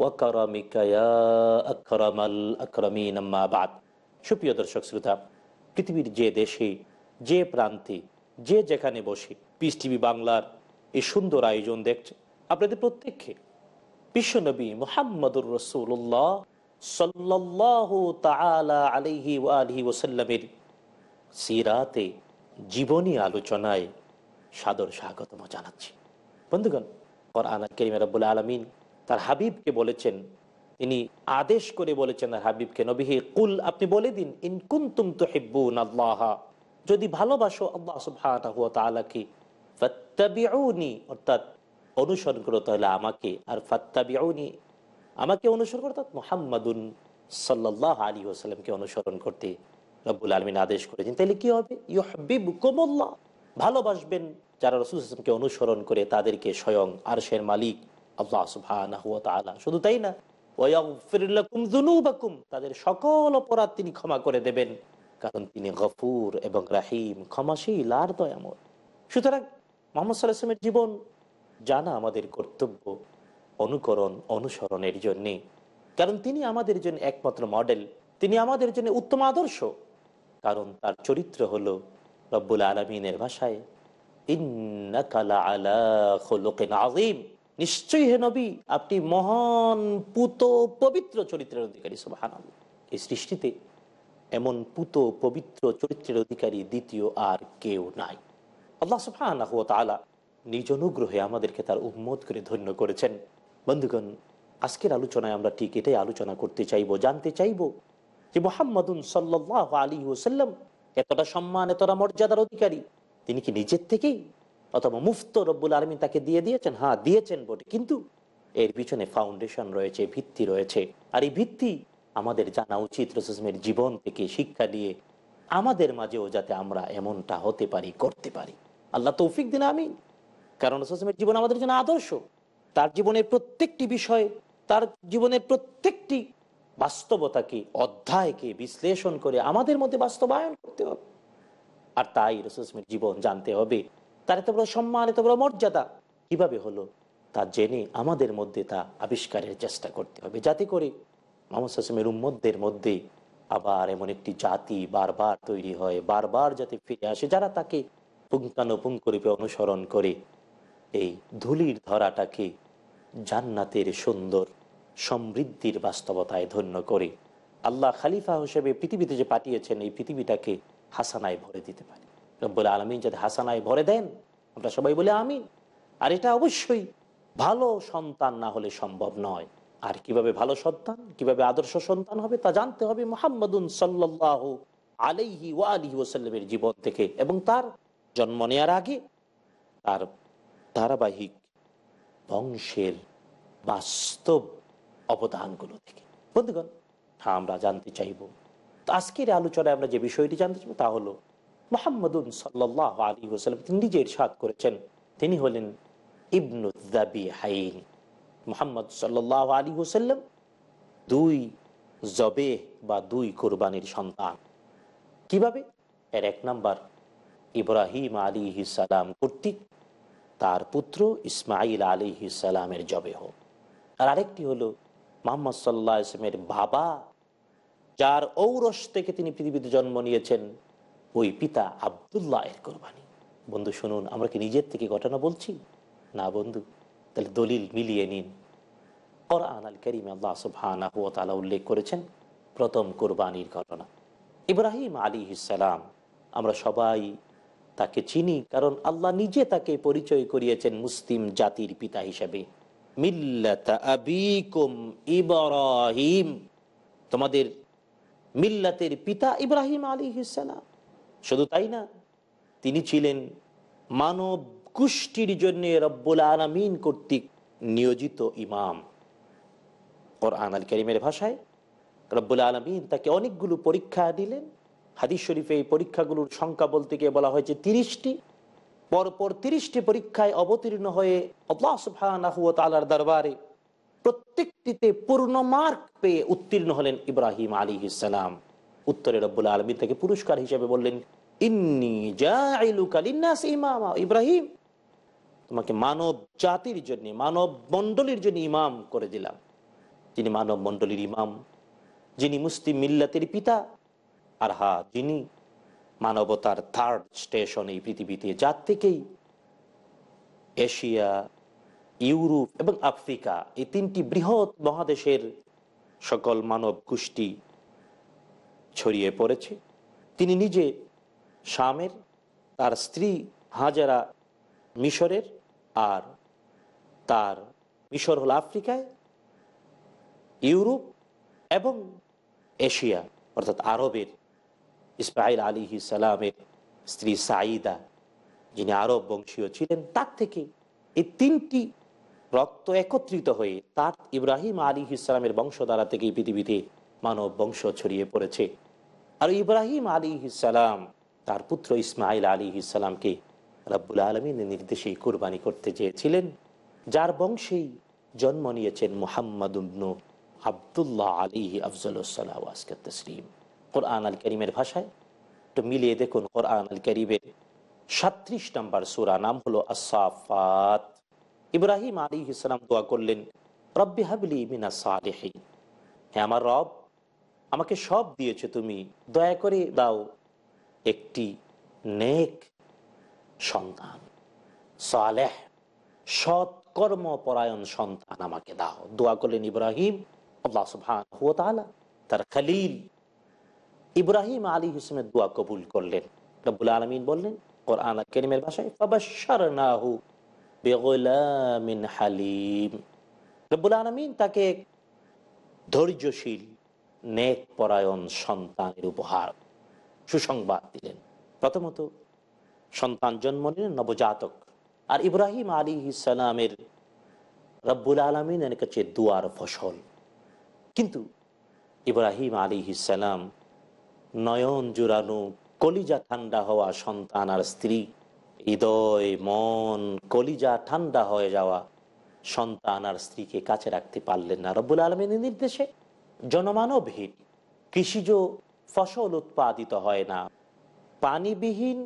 ওয়াকারামিকা ইয়া আকরামাল আকরামিন আম্মা বাদ। সুপ্রিয় দর্শক শ্রোতা, পৃথিবীর যে দেশে, যে প্রান্তে, যে যেখানে বসে পিস টিভি বাংলার এই সুন্দর আয়োজন দেখছে, আপনাদের প্রত্যেককে বিশ্বনবী মোহাম্মদুর রসুল্লাহ সাল্লাহ তালা আলহি ওসাল্লামের সিরাতে জীবনী আলোচনায় সাদর স্বাগতম জানাচ্ছি। বন্ধুগণ, কোরআন করিম রব্বুল আলমিন তার হাবিবকে বলেছেন, তিনি আদেশ করে বলেছেন তার হাবিবকে, নবীহে, কুল, আপনি বলে দিন ইনকুন তুম তো হেব্বুন আল্লাহ যদি ভালোবাসো আল্লাহ অর্থাৎ অনুসরণ করো তাহলে আমাকে, আর ফাত্তাবিউনি আমাকে অনুসরণ করো মোহাম্মদুন সাল্লাহ আলী ওসাল্লামকে অনুসরণ করতে রব্বুল আলমিন আদেশ করেছেন। তাহলে কি হবে? ইহবিব কোমল্লাহ ভালোবাসবেন যারা রসুল ইসলামকে অনুসরণ করে তাদেরকে স্বয়ং আরশের মালিক আল্লাহ তাআলা। শুধু তাই না তাদের সকল অপরাধ তিনি ক্ষমা করে দেবেন, কারণ তিনি গফুর এবং রাহিম, ক্ষমাশীল আর দয়াময়। সুতরাং মোহাম্মদ সাল্লাহামের জীবন জানা আমাদের কর্তব্য, অনুকরণ, অনুসরণের জন্যে। কারণ তিনি আমাদের জন্য একমাত্র মডেল, তিনি আমাদের জন্য উত্তম আদর্শ। কারণ তার চরিত্র হল রব্বুল আলমিনের ভাষায় ইন্নাকালা আলা আজিম নিশ্চয়ই হে নবী, আপনি মহান, পুত, পবিত্র চরিত্রের অধিকারী সুবাহান এই সৃষ্টিতে এমন পুত, পবিত্র চরিত্রের অধিকারী দ্বিতীয় আর কেউ নাই। আল্লাহ সুফান নিজ অনুগ্রহে আমাদেরকে তার উম্মত করে ধন্য করেছেন। বন্ধুগণ, আজকের আলোচনায় আমরা ঠিক এটাই আলোচনা করতে চাইব, জানতে চাইব যে মোহাম্মদুন সাল্লাহ আলী ওসাল্লাম এতটা সম্মান, এতটা মর্যাদার অধিকারী, তিনি কি নিজের থেকেই অথবা মুফত রব্বুল আলমী তাকে দিয়ে দিয়েছেন হ্যাঁ দিয়েছেন বটে। কিন্তু এর পিছনে ফাউন্ডেশন রয়েছে, ভিত্তি রয়েছে। আর এই ভিত্তি আমাদের জানা উচিত রসুসমের জীবন থেকে শিক্ষা দিয়ে আমাদের মাঝেও যাতে আমরা এমনটা হতে পারি, করতে পারি। আল্লাহ তৌফিক দিন আমি কারণ রসুসমের জীবন আমাদের জন্য আদর্শ। তার জীবনের প্রত্যেকটি বিষয়, তার জীবনের প্রত্যেকটি বাস্তবতাকে, অধ্যায়কে বিশ্লেষণ করে আমাদের মধ্যে বাস্তবায়ন করতে হবে। আর তাই রসুসমের জীবন জানতে হবে। তার এত বড় সম্মান, এত বড় মর্যাদা। কীভাবে হলো? তা জেনে আমাদের মধ্যে তা আবিষ্কারের চেষ্টা করতে হবে। যাতে করে মোহাম্মদ হাসমের উম্মদদের মধ্যে আবার এমন একটি জাতি বারবার তৈরি হয়, বারবার যাতে ফিরে আসে, যারা তাকে পুঙ্খানুপুঙ্খরূপে অনুসরণ করে এই ধুলির ধরাটাকে জান্নাতের সুন্দর সমৃদ্ধির বাস্তবতায় ধন্য করে। আল্লাহ খালিফা হিসেবে পৃথিবীতে যে পাঠিয়েছেন, এই পৃথিবীটাকে হাসানায় ভরে দিতে পারে। রব্বুল আলমিন যাতে হাসানায় ভরে দেন, আমরা সবাই বলে আমিন। আর এটা অবশ্যই ভালো সন্তান না হলে সম্ভব নয়। আর কীভাবে ভালো সন্তান, কীভাবে আদর্শ সন্তান হবে তা জানতে হবে মোহাম্মদুন সাল্লাহ আলাইহি ওয়া আলিহি ওসাল্লামের জীবন থেকে এবং তার জন্ম নেওয়ার আগে তার ধারাবাহিক বংশের বাস্তব অবদানগুলো থেকে। বন্ধুগণ হ্যাঁ আমরা জানতে চাইব, আজকের আলোচনায় আমরা যে বিষয়টি জানতে চাইব তা হলো মোহাম্মদুন সাল্লাহ আলী ওসালাম তিনি নিজের সাদ করেছেন। তিনি হলেন ইবনুদ্দাবি হাইন মোহাম্মদ সাল্লাহ আলী ওসাল্লাম দুই জবে বা দুই কোরবানির সন্তান। কীভাবে? এর এক নাম্বার, ইব্রাহিম আলী সালাম কর্তৃক তার পুত্র ইসমাইল আলী সালামের জবে হোক। আর আরেকটি হলো মোহাম্মদ সাল্লাহ ইসলামের বাবা, যার ঔরস থেকে তিনি পৃথিবীতে জন্ম নিয়েছেন। ওই পিতা আবদুল্লাহ এর কোরবানি। বন্ধু, শুনুন, আমরা কি নিজের থেকে ঘটনা বলছি? না বন্ধু, তাহলে দলিল মিলিয়ে নিন। কোরআন আল করিম আল্লাহ সুবহানাহু উল্লেখ করেছেন, প্রথম কোরবানির ঘটনা। ইব্রাহিম আলী ইসালাম আমরা সবাই তাকে চিনি কারণ আল্লাহ নিজে তাকে পরিচয় করিয়েছেন মুসলিম জাতির পিতা হিসেবে। তোমাদের মিল্লাতের পিতা ইব্রাহিম আলী ইসালাম শুধু তাই না, তিনি ছিলেন মানব গোষ্ঠীর জন্য রব্বুল আলমিন কর্তৃক নিয়োজিত ইমাম। কোরআন আল করিমের ভাষায় রব্বুল আলমিন তাকে অনেকগুলো পরীক্ষা দিলেন। হাদিস শরীফে এই পরীক্ষাগুলোর সংখ্যা বলতে গিয়ে বলা হয়েছে তিরিশটি। পরপর তিরিশটি পরীক্ষায় অবতীর্ণ হয়ে তাআলার দরবারে প্রত্যেকটিতে পূর্ণ মার্ক পেয়ে উত্তীর্ণ হলেন ইব্রাহিম আলী ইসালাম উত্তরে রব্বুল আলমী তাকে পুরস্কার হিসেবে বললেন ইব্রাহিম, তোমাকে মানব জাতির জন্য, মানব মণ্ডলীর জন্য ইমাম করে দিলাম। যিনি মানব মণ্ডলীর ইমাম, যিনি মুসলিম মিল্লাতের পিতা, আর হা, যিনি মানবতার থার্ড স্টেশন এই পৃথিবীতে, যার থেকেই এশিয়া, ইউরোপ এবং আফ্রিকা, এই তিনটি বৃহৎ মহাদেশের সকল মানব গোষ্ঠী ছড়িয়ে পড়েছে। তিনি নিজে শামের, তার স্ত্রী হাজারা মিশরের আর তার মিশর হল আফ্রিকায়, ইউরোপ এবং এশিয়া, অর্থাৎ আরবের ইসমাইল আলী সালামের স্ত্রী সাইদা যিনি আরব বংশীয় ছিলেন, তার থেকে এই তিনটি রক্ত একত্রিত হয়ে তার ইব্রাহিম আলী ইসলামের বংশধারা থেকে পৃথিবীতে মানব বংশ ছড়িয়ে পড়েছে। আর ইব্রাহিম আলী ইসালাম তার পুত্র ইসমাইল আলী ইসালামকে রব্বুল আলমিনের নির্দেশে কোরবানি করতে চেয়েছিলেন, যার বংশেই জন্ম নিয়েছেন মোহাম্মদ আবদুল্লাহ আলী আফজলসাল্লাহ তসলিম। কোরআন আল করিমের ভাষায় একটু মিলিয়ে দেখুন কোরআন আল করিমের সাত্রিশ নম্বর সুরা, নাম হলো আসাফাত ইব্রাহিম আলী ইসলাম দোয়া করলেন, রব্বি হাবলি মিনা সালেহীন। হ্যাঁ আমার রব আমাকে সব দিয়েছে তুমি। দয়া করে দাও একটি নেক সন্তান, সালেহ সৎ কর্মপরায়ণ সন্তান আমাকে দাও। দোয়া করলেন ইব্রাহিম তার খালিল। ইব্রাহিম আলী হুসেনের দোয়া কবুল করলেন। রব্বুল আলমিন বললেন, কোরআন কেরিমের ভাষায় হালিম। রব্বুল আলমিন তাকে ধৈর্যশীল নেক পরায়ণ সন্তানের উপহার। সুসংবাদ দিলেন। প্রথমত, সন্তান জন্ম নিলেন নবজাতক। আর ইব্রাহিম আলী ইসালামের রব্বুল আলমিনের কাছে দুয়ার ফসল। কিন্তু ইব্রাহিম আলী ইসালাম নয়ন জুড়ানো, কলিজা ঠান্ডা হওয়া সন্তান আর স্ত্রী, হৃদয়, মন, কলিজা ঠান্ডা হয়ে যাওয়া সন্তান আর স্ত্রীকে কাছে রাখতে পারলেন না। রব্বুল আলমিনের নির্দেশে জনমানবহীন, কৃষিজ ফসল উৎপাদিত হয় না। পানিবিহীন,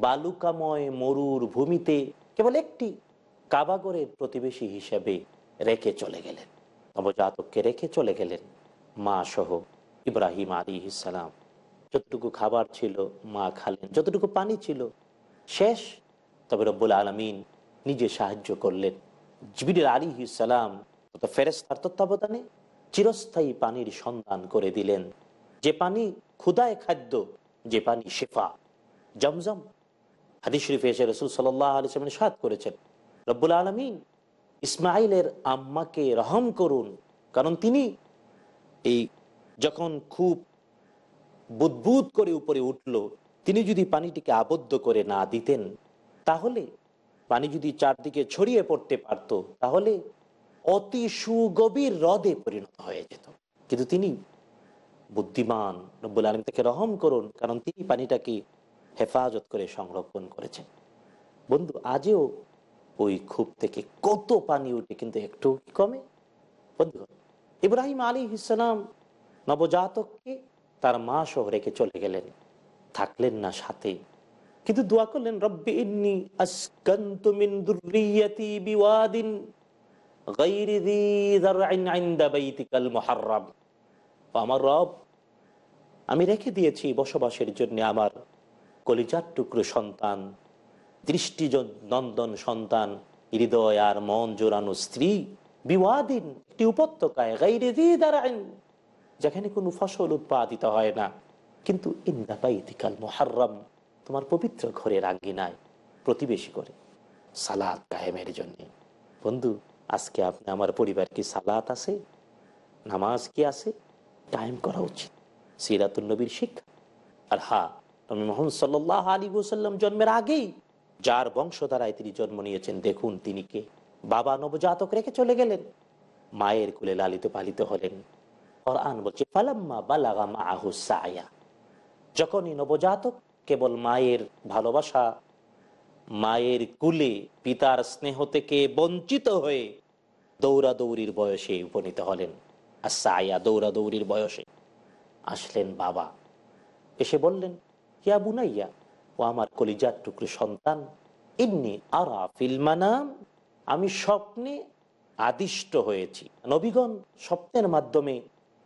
বালুকাময় মরুর ভূমিতে কেবল একটি কাবাগরের প্রতিবেশী হিসেবে রেখে চলে গেলেন। নবজাতককে রেখে চলে গেলেন মা সহ ইব্রাহিম আলী ইসালাম যতটুকু খাবার ছিল মা খালেন, যতটুকু পানি ছিল শেষ। তবে রব্বুল আলমিন নিজে সাহায্য করলেন। জিবির আলী ইসালাম ফেরেস্তার তত্ত্বাবধানে চিরস্থায়ী পানির সন্ধান করে দিলেন। যে পানি ক্ষুদায় খাদ্য, যে পানি শেফা। জমজম। হাদিস শরীফে এসে রসুল সাল্লাহ সাদ করেছেন, রব্বুল আলমিন ইসমাইলের আম্মাকে রহম করুন। কারণ তিনি এই যখন খুব বুদবুদ করে উপরে উঠল, তিনি যদি পানিটিকে আবদ্ধ করে না দিতেন, তাহলে পানি যদি চারদিকে ছড়িয়ে পড়তে পারত, তাহলে অতি সুগভীর হ্রদে পরিণত হয়ে যেত। কিন্তু তিনি বুদ্ধিমান, রব্বুল আলম তাকে রহম করুন, কারণ তিনি পানিটাকে হেফাজত করে সংরক্ষণ করেছেন। বন্ধু, আজও ওই খুব থেকে কত পানি উঠে কিন্তু একটু কমে? বন্ধু, ইব্রাহিম আলী ইসলাম নবজাতককে তার মা সহ রেখে চলে গেলেন। থাকলেন না সাথে। কিন্তু দোয়া করলেন, রব্বি ইন্নি আসকান্তু মিন আমার রব, আমি রেখে দিয়েছি বসবাসের জন্য আমার কলিজার টুকরো সন্তান দৃষ্টি নন্দন সন্তান, হৃদয় আর মন জোরানো স্ত্রী বিবাদিন একটি উপত্যকায় গাইরে দিয়ে দাঁড়ায় যেখানে কোনো ফসল উৎপাদিত হয় না। কিন্তু ইন্দাবাইতিকাল মোহার্রম, তোমার পবিত্র ঘরের আঙ্গিনায় প্রতিবেশী করে সালাদ কায়েমের জন্য। বন্ধু আজকে আপনি আমার পরিবার কি সালাত আছে? নামাজ কি আছে? টাইম করা উচিত। সিরাতুল নবীর শিক্ষা। আর হা, নবী মোহাম্মদ সাল্লাহ আলী ওসাল্লাম জন্মের আগেই যার বংশধারায় তিনি জন্ম নিয়েছেন, দেখুন তিনি কে। বাবা নবজাতক রেখে চলে গেলেন। মায়ের কুলে লালিত পালিত হলেন। কোরআন বলছে, ফালাম্মা বালাগা মাহু সায়া। যখনই নবজাতক কেবল মায়ের ভালোবাসা মায়ের কুলে পিতার স্নেহ থেকে বঞ্চিত হয়ে দৌড়াদৌড়ির বয়সে উপনীত হলেন। আর সায়া দৌড়াদৌড়ির বয়সে আসলেন বাবা। এসে বললেন, ইয়া বুনাইয়া, ও আমার কলিজার টুকরো সন্তান, ইন্নি আরা ফিল্মানাম আমি স্বপ্নে আদিষ্ট হয়েছি। নবীগণ স্বপ্নের মাধ্যমে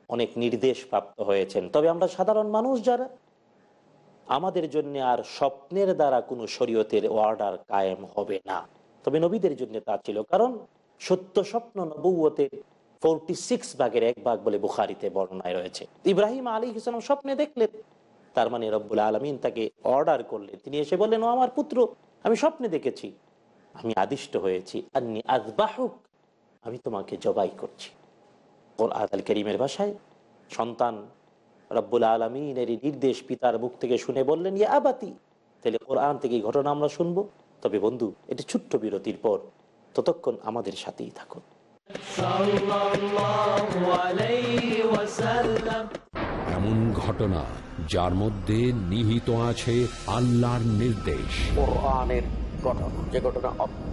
অনেক নির্দেশ প্রাপ্ত হয়েছেন। তবে আমরা সাধারণ মানুষ যারা আমাদের জন্য আর স্বপ্নের দ্বারা কোনো শরীয়তের অর্ডার কায়েম হবে না। তবে নবীদের জন্য তা ছিল, কারণ সত্য স্বপ্ন নবুয়তের ফোরটি সিক্স ভাগের এক ভাগ বলে বুখারিতে বর্ণনায় রয়েছে। ইব্রাহিম আলী ইসলাম স্বপ্নে দেখলেন, তার মানে রব্বুল আলমিন তাকে অর্ডার করলেন। তিনি এসে বললেন, ও আমার পুত্র, আমি স্বপ্নে দেখেছি। আমি আদিষ্ট হয়েছি। আন্নি আজবাহুক আমি তোমাকে জবাই করছি। আদাল করিমের ভাষায় সন্তান রব্বুল আলমিনের নির্দেশ পিতার মুখ থেকে শুনে বললেন ইয়ে আবাতি। তাহলে কোরআন থেকে এই ঘটনা আমরা শুনব। তবে বন্ধু এটি ছোট্ট বিরতির পর ততক্ষণ আমাদের সাথেই থাকুন। এমন ঘটনা যার মধ্যে নিহিত আছে আল্লাহর নির্দেশ। কোরআনের ঘটনা যে ঘটনা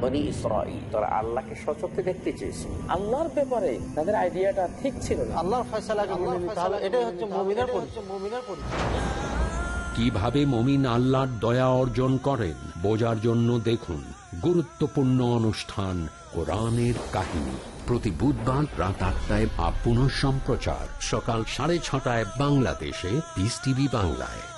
বনি ইসরাইল তারা আল্লাহকে সচক্ষে দেখতে চেয়েছিল আল্লাহর ব্যাপারে তাদের আইডিয়াটা ঠিক ছিল না। আল্লাহর হবে। এটাই হচ্ছে মুমিনের পরিচয়। মুমিনের পরিচয় কীভাবে মমিন আল্লাহর দয়া অর্জন করেন বোঝার জন্য দেখুন গুরুত্বপূর্ণ অনুষ্ঠান কোরআনের কাহিনী। প্রতি বুধবার রাত আটটায় বা পুনঃ সম্প্রচার সকাল সাড়ে ছটায় বাংলাদেশে পিস টিভি বাংলায়।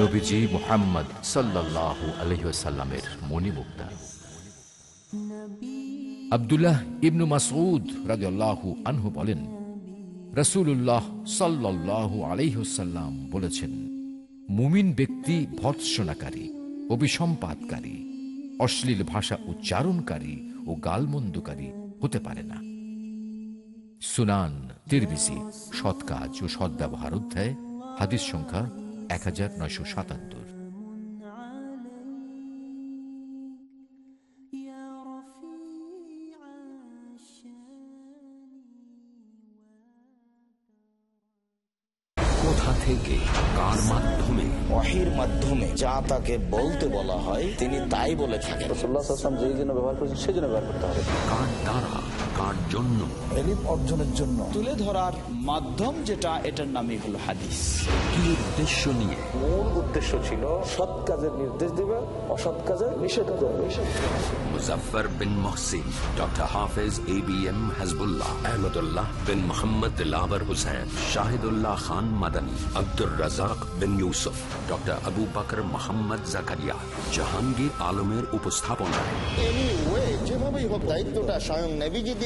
নবীজি মোহাম্মদ সাল্লাল্লাহু আলহিসাল্লামের মণিমুক্তা। আবদুল্লাহ ইবনু মাসউদ রাদিয়াল্লাহু আনহু বলেন রসুল্লাহ সাল্লাল্লাহু আলাইহসাল্লাম বলেছেন, মুমিন ব্যক্তি ভৎসনাকারী অভিসম্পাদকারী অশ্লীল ভাষা উচ্চারণকারী ও গালমন্দকারী হতে পারে না। সুনান তিরবিসি ও সদ্ব্যবহার অধ্যায় হাদিস সংখ্যা এক হাজার নয়শো সাতাত্তর। কোথা থেকে কার মাধ্যমে? ওয়াহির মাধ্যমে যা তাকে বলতে বলা হয় তিনি তাই বলে থাকেন। রসুল্লাহ যেই জন্য ব্যবহার করেছেন সেই জন্য ব্যবহার করতে হবে। কার দ্বারা? কার জন্য। এলিম অর্জনের জন্য। তুলে ধরার মাধ্যম যেটা এটার নামই হলো হাদিস। কি উদ্দেশ্য নিয়ে? মূল উদ্দেশ্য ছিল সৎ কাজের নির্দেশ দিবে অসৎ কাজের নিষেধ করবে। Muzaffar bin Mohsin doctor Hafez A B M Hajbullah Ahmadullah bin Mohammad Dilawar Hussain Shahidullah Khan Madani Abdur Razzak bin Yusuf doctor Abu Bakar Mohammad Zakaria. Jahangir আলমের উপস্থাপনায়। যেভাবেই হোক দায়িত্বটা স্বয়ং নেভিজি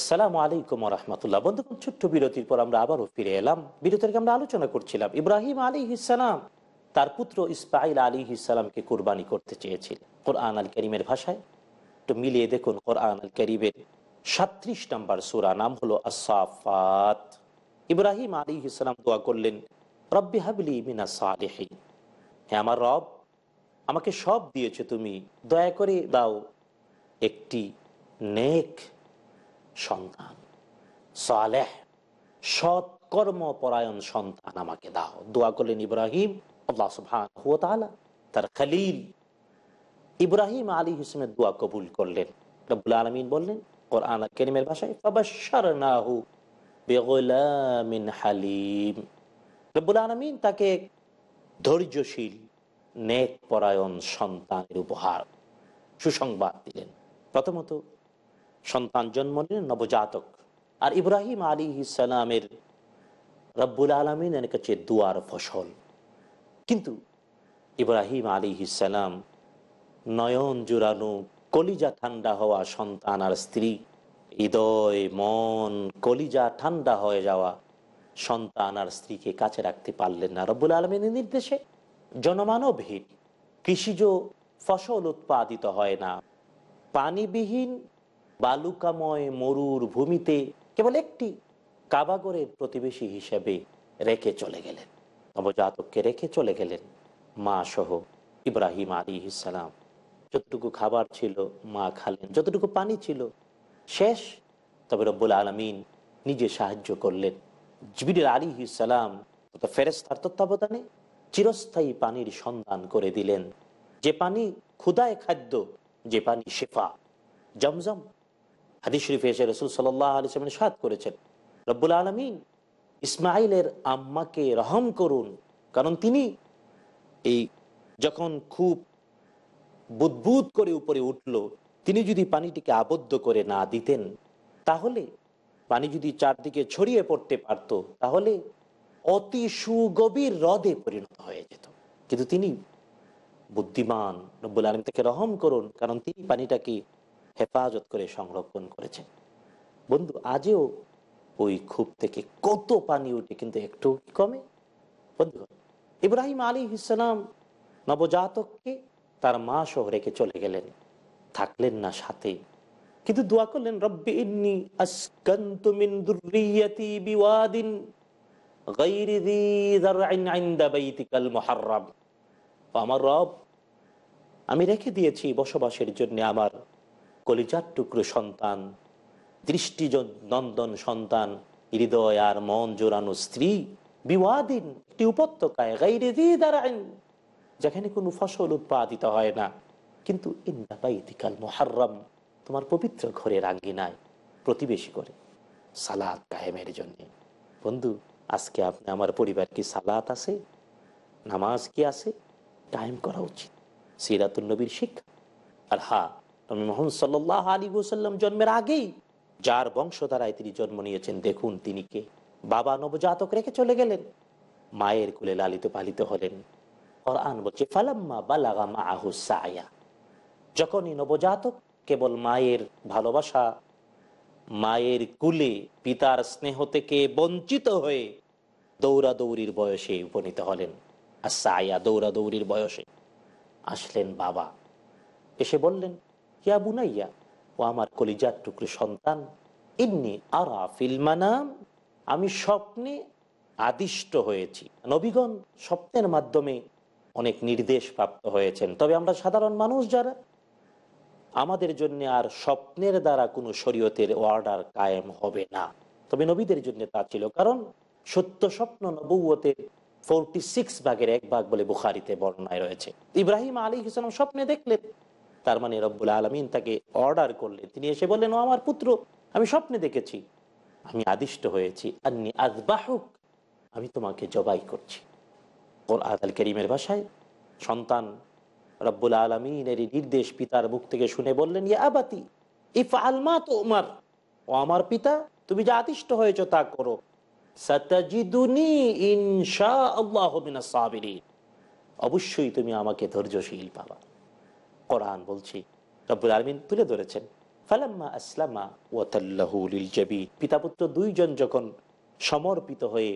আসসালামু আলাইকুম রহমতুল্লাহ। বন্ধুগণ, ছোট্ট বিরতির পর আমরা আবারও ফিরে এলাম। বিরতির আমরা আলোচনা করছিলাম, ইব্রাহিম আলী ইসালাম তার পুত্র ইসমাইল আলী ইসালামকে কোরবানি করতে চেয়েছিলেন কোরআন আল করিমের ভাষায়? একটু মিলিয়ে দেখুন কোরআন আল করিমের সাত্রিশ নম্বর সুরা, নাম হলো আসাফাত ইব্রাহিম আলী ইসলাম দোয়া করলেন, রব্বি হাবলি মিনা সালেহীন। হ্যাঁ আমার রব, আমাকে সব দিয়েছে তুমি। দয়া করে দাও একটি নেক সন্তান। সালেহ, সৎ কর্মপরায়ণ সন্তান আমাকে দাও। দোয়া করলেন ইব্রাহিম, আল্লাহ তার খালিল। ইব্রাহিম আলী হিসেমের দোয়া কবুল করলেন। রব্বুল আলমিন বললেন, কোরআন কেরিমের ভাষায় হালিম। রব্বুল আলমিন তাকে ধৈর্যশীল, নেক পরায়ণ সন্তানের উপহার, সুসংবাদ দিলেন। প্রথমত সন্তান জন্ম নিলেন নবজাতক। আর ইব্রাহিম আলী ইসালামের রব্বুল আলমিনের কাছে দুয়ার ফসল। কিন্তু ইব্রাহিম আলী ইসালাম নয়ন জুড়ানো, কলিজা ঠান্ডা হওয়া সন্তান আর স্ত্রী, হৃদয়, মন, কলিজা ঠান্ডা হয়ে যাওয়া সন্তান আর স্ত্রীকে কাছে রাখতে পারলেন না। রব্বুল আলমিনের নির্দেশে জনমানবহীন কৃষিজ ফসল উৎপাদিত হয় না। পানিবিহীন বালুকাময় মরুর ভূমিতে কেবল একটি কাবাগরের প্রতিবেশী হিসেবে রেখে চলে গেলেন। নবজাতককে রেখে চলে গেলেন মা সহ ইব্রাহিম আলী ইসালাম যতটুকু খাবার ছিল মা খালেন, যতটুকু পানি ছিল শেষ। তবে রব্বুল আলমিন নিজে সাহায্য করলেন। জিবির আলী ইসালাম ফেরেস্তার তত্ত্বাবধানে চিরস্থায়ী পানির সন্ধান করে দিলেন। যে পানি ক্ষুদায় খাদ্য, যে পানি শেফা। জমজম হাদিস শরীফে এসে রসুল সাল্লাহ আলিয়ামের সাদ করেছেন, রব্বুল আলমিন ইসমাইলের আম্মাকে রহম করুন। কারণ তিনি এই যখন খুব বুদবুদ করে উপরে উঠল, তিনি যদি পানিটিকে আবদ্ধ করে না দিতেন, তাহলে পানি যদি চারদিকে ছড়িয়ে পড়তে পারত, তাহলে অতি সুগভীর হ্রদে পরিণত হয়ে যেত। কিন্তু তিনি বুদ্ধিমান, রব্বুল আলম তাকে রহম করুন, কারণ তিনি পানিটাকে হেফাজত করে সংরক্ষণ করেছেন। বন্ধু, আজও ওই খুব থেকে কত পানি উঠে কিন্তু একটু কমে? বন্ধু, ইব্রাহিম আলী ইসলাম নবজাতককে তার মা সহ রেখে চলে গেলেন। থাকলেন না সাথে। কিন্তু দোয়া করলেন, রব্বি ইন্নি আসকান্তু মিন বিওয়াদিন গায়রি যী যারইন ইনদা বাইতিকাল মুহাররাম। আমার রব, আমি রেখে দিয়েছি বসবাসের জন্য আমার কলিজার টুকরো সন্তান দৃষ্টি নন্দন সন্তান, হৃদয় আর মন জোরানো স্ত্রী, বিওয়াদিন একটি উপত্যকায় গাইরে দাঁড়াইন যেখানে কোনো ফসল উৎপাদিত হয় না। কিন্তু ইন্দাবাইতিকাল মোহার্রম, তোমার পবিত্র ঘরের আঙ্গিনায় প্রতিবেশী করে সালাদ কায়েমের জন্য। বন্ধু, আজকে আপনি আমার পরিবার কি সালাত আছে? নামাজ কি আছে? টাইম করা উচিত। সিরাতুল নবীর শিক্ষা। আর হা নবী মোহাম্মদ সাল্লাহ আলী ওসাল্লাম জন্মের আগেই যার বংশধারায় তিনি জন্ম নিয়েছেন, দেখুন তিনি কে। বাবা নবজাতক রেখে চলে গেলেন, মায়ের কুলে লালিত পালিত হলেন। কোরআন বলছে, ফালাম্মা বালাগা মা আহুসায়া যখনই নবজাতক কেবল মায়ের ভালোবাসা, মায়ের কুলে পিতার স্নেহ থেকে বঞ্চিত হয়ে দৌড়াদৌড়ির বয়সে উপনীত হলেন। আর সায়া দৌড়াদৌড়ির বয়সে আসলেন বাবা। এসে বললেন ইয়া বুনাইয়া ও আমার কলিজার টুকরো সন্তান, ইন্নি আরা ফিল মানাম, আমি স্বপ্নে আদিষ্ট হয়েছি। নবীগণ স্বপ্নের মাধ্যমে অনেক নির্দেশ প্রাপ্ত হয়েছেন। তবে আমরা সাধারণ মানুষ যারা, আমাদের জন্য আর স্বপ্নের দ্বারা কোনো শরীয়তের অর্ডার কায়েম হবে না। তবে নবীদের জন্য তা ছিল, কারণ সত্য স্বপ্ন নবুয়তের ফোরটি সিক্স ভাগের এক ভাগ বলে বুখারিতে বর্ণনায় রয়েছে। ইব্রাহিম আলী ইসলাম স্বপ্নে দেখলেন তার মানে রব্বুল আলমিন তাকে অর্ডার করলেন। তিনি এসে বললেন, ও আমার পুত্র, আমি স্বপ্নে দেখেছি। আমি আদিষ্ট হয়েছি। আন্নি আজবাহুক আমি তোমাকে জবাই করছি। ওর আদাল করিমের ভাষায় সন্তান রব্বুল আলমিনের নির্দেশ পিতার মুখ থেকে শুনে বললেন, ইয়া আবাতি ইফ আলমা তো উমার ও আমার পিতা, তুমি যা আদিষ্ট হয়েছ তা করো। অবশ্যই তুমি আমাকে ধৈর্যশীল পাবা কোরআন বলছি। রব্বুল আলমিন তুলে ধরেছেন। ফালাম্মা আসলামা ওয়াতাল্লাহু লিল জাবিন পিতা পুত্র দুইজন যখন সমর্পিত হয়ে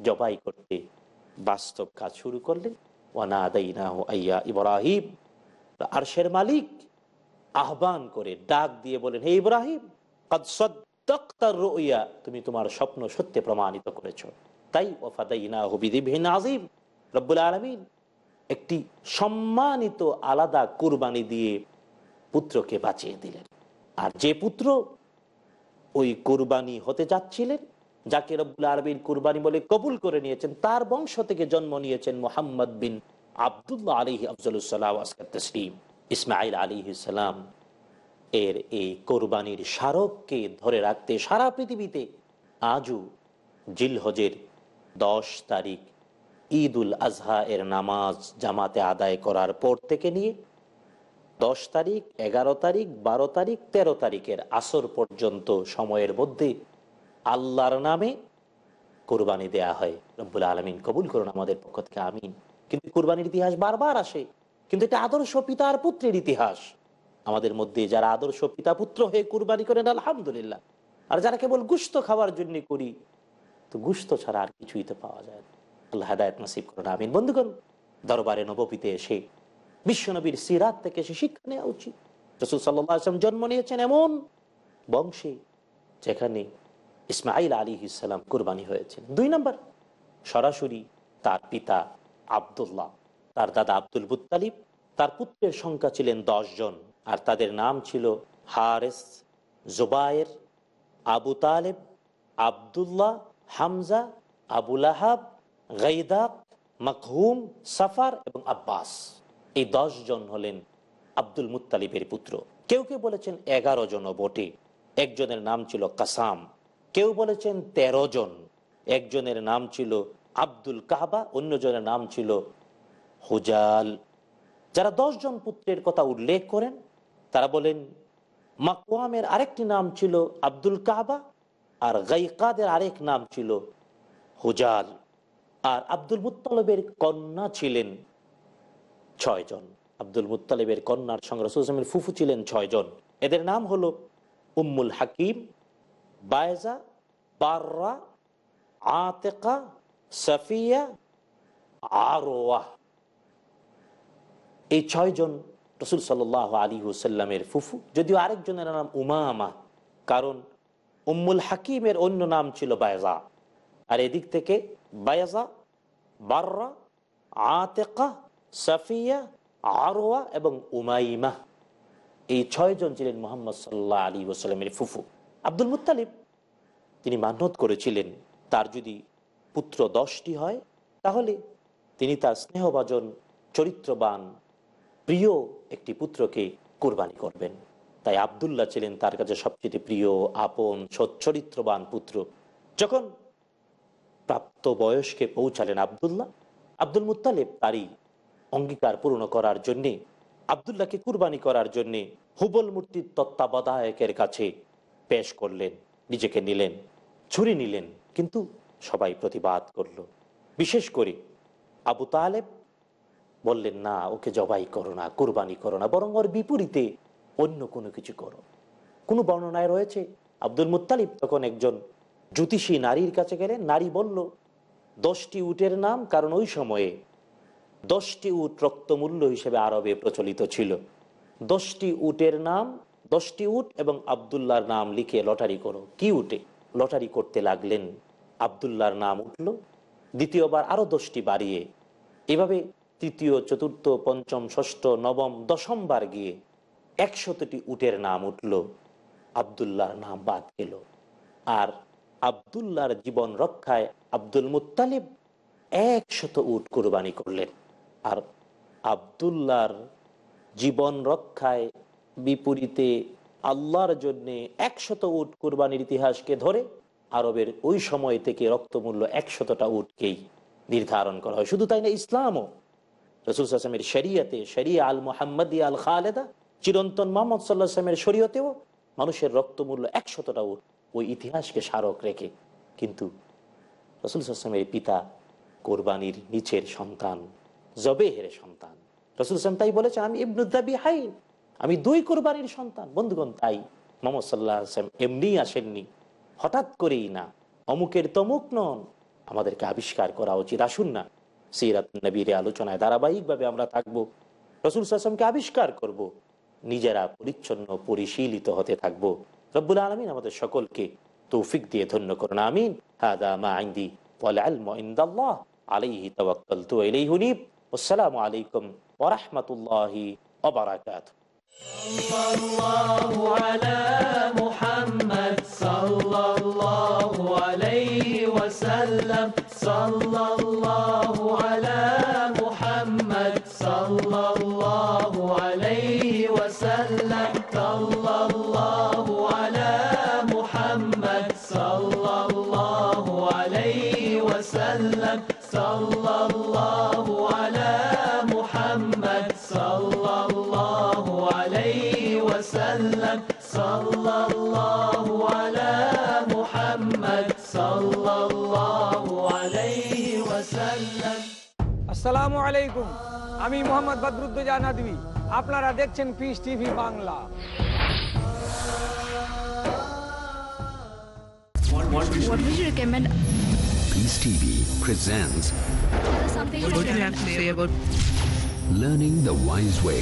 জবাই করতে বাস্তব কাজ শুরু করলেন ওয়ানা আদাইনাহু আইয়া ইব্রাহিম। আরশের মালিক আহ্বান করে ডাক দিয়ে বলেন, হে ইব্রাহিম, কদ সদ্দাক্তার রুইয়া, তুমি তোমার স্বপ্ন সত্যে প্রমাণিত করেছ। তাই ওয়াফাদাইনাহু বিদিবহিন আজিম রব্বুল আলামিন একটি সম্মানিত আলাদা কুরবানি দিয়ে পুত্রকে বাঁচিয়ে দিলেন। আর যে পুত্র ওই কুরবানি হতে যাচ্ছিলেন, যাকে রব্বুল আরবির কুরবানি বলে কবুল করে নিয়েছেন, তার বংশ থেকে জন্ম নিয়েছেন মোহাম্মদ বিন আবদুল্লাহ আলিহি আফজলুসাল্লাম তসলিম। ইসমাইল আলী সালাম এর এই কোরবানির স্মারককে ধরে রাখতে সারা পৃথিবীতে আজও জিলহজের দশ তারিখ ঈদ উল আজহা এর নামাজ জামাতে আদায় করার পর থেকে নিয়ে দশ তারিখ, এগারো তারিখ, বারো তারিখ ১৩ তারিখের আসর পর্যন্ত সময়ের মধ্যে আল্লাহর নামে কোরবানি দেয়া হয়। রব্বুল আলমিন কবুল করুন আমাদের পক্ষ থেকে, আমিন। কিন্তু কোরবানির ইতিহাস বারবার আসে, কিন্তু এটা আদর্শ পিতা আর পুত্রের ইতিহাস। আমাদের মধ্যে যারা আদর্শ পিতা পুত্র হয়ে কুরবানি করেন, আলহামদুলিল্লাহ। আর যারা কেবল গুস্ত খাওয়ার জন্য করি, তো গুস্ত ছাড়া আর কিছুই তো পাওয়া যায় না। আল্লাহ হেদায়ত নসিব করুন, আমিন। বন্ধুগণ, দরবারে নবপীতে এসে বিশ্বনবীর সিরাত থেকে এসে শিক্ষা নেওয়া উচিত। রসুল সাল্লাম জন্ম নিয়েছেন এমন বংশে যেখানে ইসমাইল আলী ইসালাম কোরবানি হয়েছেন। দুই নম্বর, সরাসরি তার পিতা আবদুল্লাহ, তার দাদা আব্দুল মুতালিব তার পুত্রের সংখ্যা ছিলেন জন, আর তাদের নাম ছিল হারেস, জুবায়ের, আবু তালেব, আবদুল্লাহ, হামজা আবুল আহাব গাইদাব মখহুম সাফার এবং আব্বাস। এই দশ জন হলেন আব্দুল মুতালিবের পুত্র। কেউ কেউ বলেছেন এগারো জন বটে। একজনের নাম ছিল কাসাম। কেউ বলেছেন ১৩ জন। একজনের নাম ছিল আব্দুল কাহবা, অন্যজনের নাম ছিল হুজাল। যারা জন পুত্রের কথা উল্লেখ করেন, তারা বলেন মাকওয়ামের আরেকটি নাম ছিল আব্দুল কাহবা আর গাইকাদের আরেক নাম ছিল হুজাল। আর আব্দুল মুতালবের কন্যা ছিলেন ছয়জন। আব্দুল মুতালিবের কন্যার সঙ্গে রসুলের ফুফু ছিলেন ছয়জন। এদের নাম হলো উম্মুল হাকিম, বায়জা, বাররা, আতেকা, সাফিয়া আরোয়া এই ছয়জন রসুল সাল আলী হুসাল্লামের ফুফু। যদিও আরেকজনের নাম উমামা, কারণ উম্মুল হাকিমের অন্য নাম ছিল বায়জা। আর এদিক থেকে বায়াজা, বাররা, আতেকা, সাফিয়া আরোয়া এবং উমাইমা। এই ছয়জন ছিলেন মোহাম্মদ সাল্লাহ আলী ওসালামের ফুফু। আব্দুল মুতালিব তিনি মান্যত করেছিলেন, তার যদি পুত্র দশটি হয়, তাহলে তিনি তার স্নেহভাজন, চরিত্রবান, প্রিয় একটি পুত্রকে কোরবানি করবেন। তাই আবদুল্লাহ ছিলেন তার কাছে সবচেয়ে প্রিয়, আপন, সচ্চরিত্রবান পুত্র। যখন প্রাপ্ত বয়সকে পৌঁছালেন আবদুল্লাহ। আব্দুল মুতালেব তারই অঙ্গীকার পূর্ণ করার জন্যে, আবদুল্লাহকে কুরবানি করার জন্যে হুবল মূর্তির তত্ত্বাবধায়কের কাছে পেশ করলেন, নিজেকে নিলেন, ছুরি নিলেন, কিন্তু সবাই প্রতিবাদ করল। বিশেষ করে আবু তালেব বললেন, না, ওকে জবাই করো না, কুরবানি করো না, বরং ওর বিপরীতে অন্য কোনো কিছু করো। কোনো বর্ণনায় রয়েছে, আব্দুল মুতালিব তখন একজন জ্যোতিষী নারীর কাছে গেলেন নারী বলল, দশটি উটের নাম কারণ ওই সময়ে দশটি উট রক্তমূল্য হিসেবে আরবে প্রচলিত ছিল। দশটি উটের নাম, দশটি উট এবং আবদুল্লাহর নাম লিখে লটারি করো। কি উঠে লটারি করতে লাগলেন। আবদুল্লাহর নাম উঠল। দ্বিতীয়বার আরও দশটি বাড়িয়ে। এভাবে তৃতীয়, চতুর্থ, পঞ্চম, ষষ্ঠ, নবম, দশমবার গিয়ে একশতটি উটের নাম উঠল। আবদুল্লাহর নাম বাদ গেল। আর আবদুল্লাহর জীবন রক্ষায় আব্দুল মুতালিব একশত উট কোরবানি করলেন। আর আবদুল্লাহর জীবন রক্ষায় বিপরীতে আল্লাহর জন্যে একশত উট কোরবানির ইতিহাসকে ধরে আরবের ওই সময় থেকে রক্তমূল্য একশতটা উটকেই নির্ধারণ করা হয়। শুধু তাই না, ইসলামও রসুল আসলামের শরিয়াতে, শরিয়া আল মোহাম্মদ আল খালেদা চিরন্তন মোহাম্মদ সাল্লাহ আসলামের শরীয়তেও মানুষের রক্তমূল্য একশতটা উট ওই ইতিহাসকে স্মারক রেখে কিন্তু রসুল আসলামের পিতা কোরবানির নিচের সন্তান, জবেহের সন্তান। রসুল আসলাম তাই বলেছেন, আমি ইবনুদ্দাবি হাইন আমি দুই কোরবানির সন্তান। বন্ধুগণ, তাই মোহাম্মদ সাল্লাহ আসলাম এমনি আসেননি। হঠাৎ করেই না, অমুকের তমুক নন, আমাদেরকে আবিষ্কার করা উচিত। আসুন না, সিরাত নবীর আলোচনায় ধারাবাহিকভাবে আমরা থাকব। রসুল আসলামকে আবিষ্কার করব, নিজেরা পরিচ্ছন্ন, পরিশীলিত হতে থাকব। রব্বুল আলমিন আমাদের সকলকে তৌফিক দিয়ে ধন্য করুন আমিন হাদা মা আইন্দি والعلم عند الله عليه توكلت وإليه نيب والسلام عليكم ورحمة الله وبركاته الله على محمد صلى الله عليه وسلم صلى الله على محمد صلى الله عليه আসসালামু আলাইকুম আমি মোহাম্মদ বদরুদ্দোজা নদী আপনারা দেখছেন Peace TV Bangla What would you recommend? Peace TV presents Something What do you have to say about Learning the Wise Way.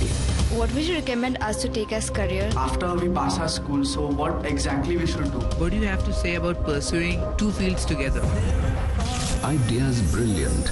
What would you recommend us to take as career? After we pass our school, so what exactly we should do? what do you have to say about pursuing two fields together? Ideas brilliant.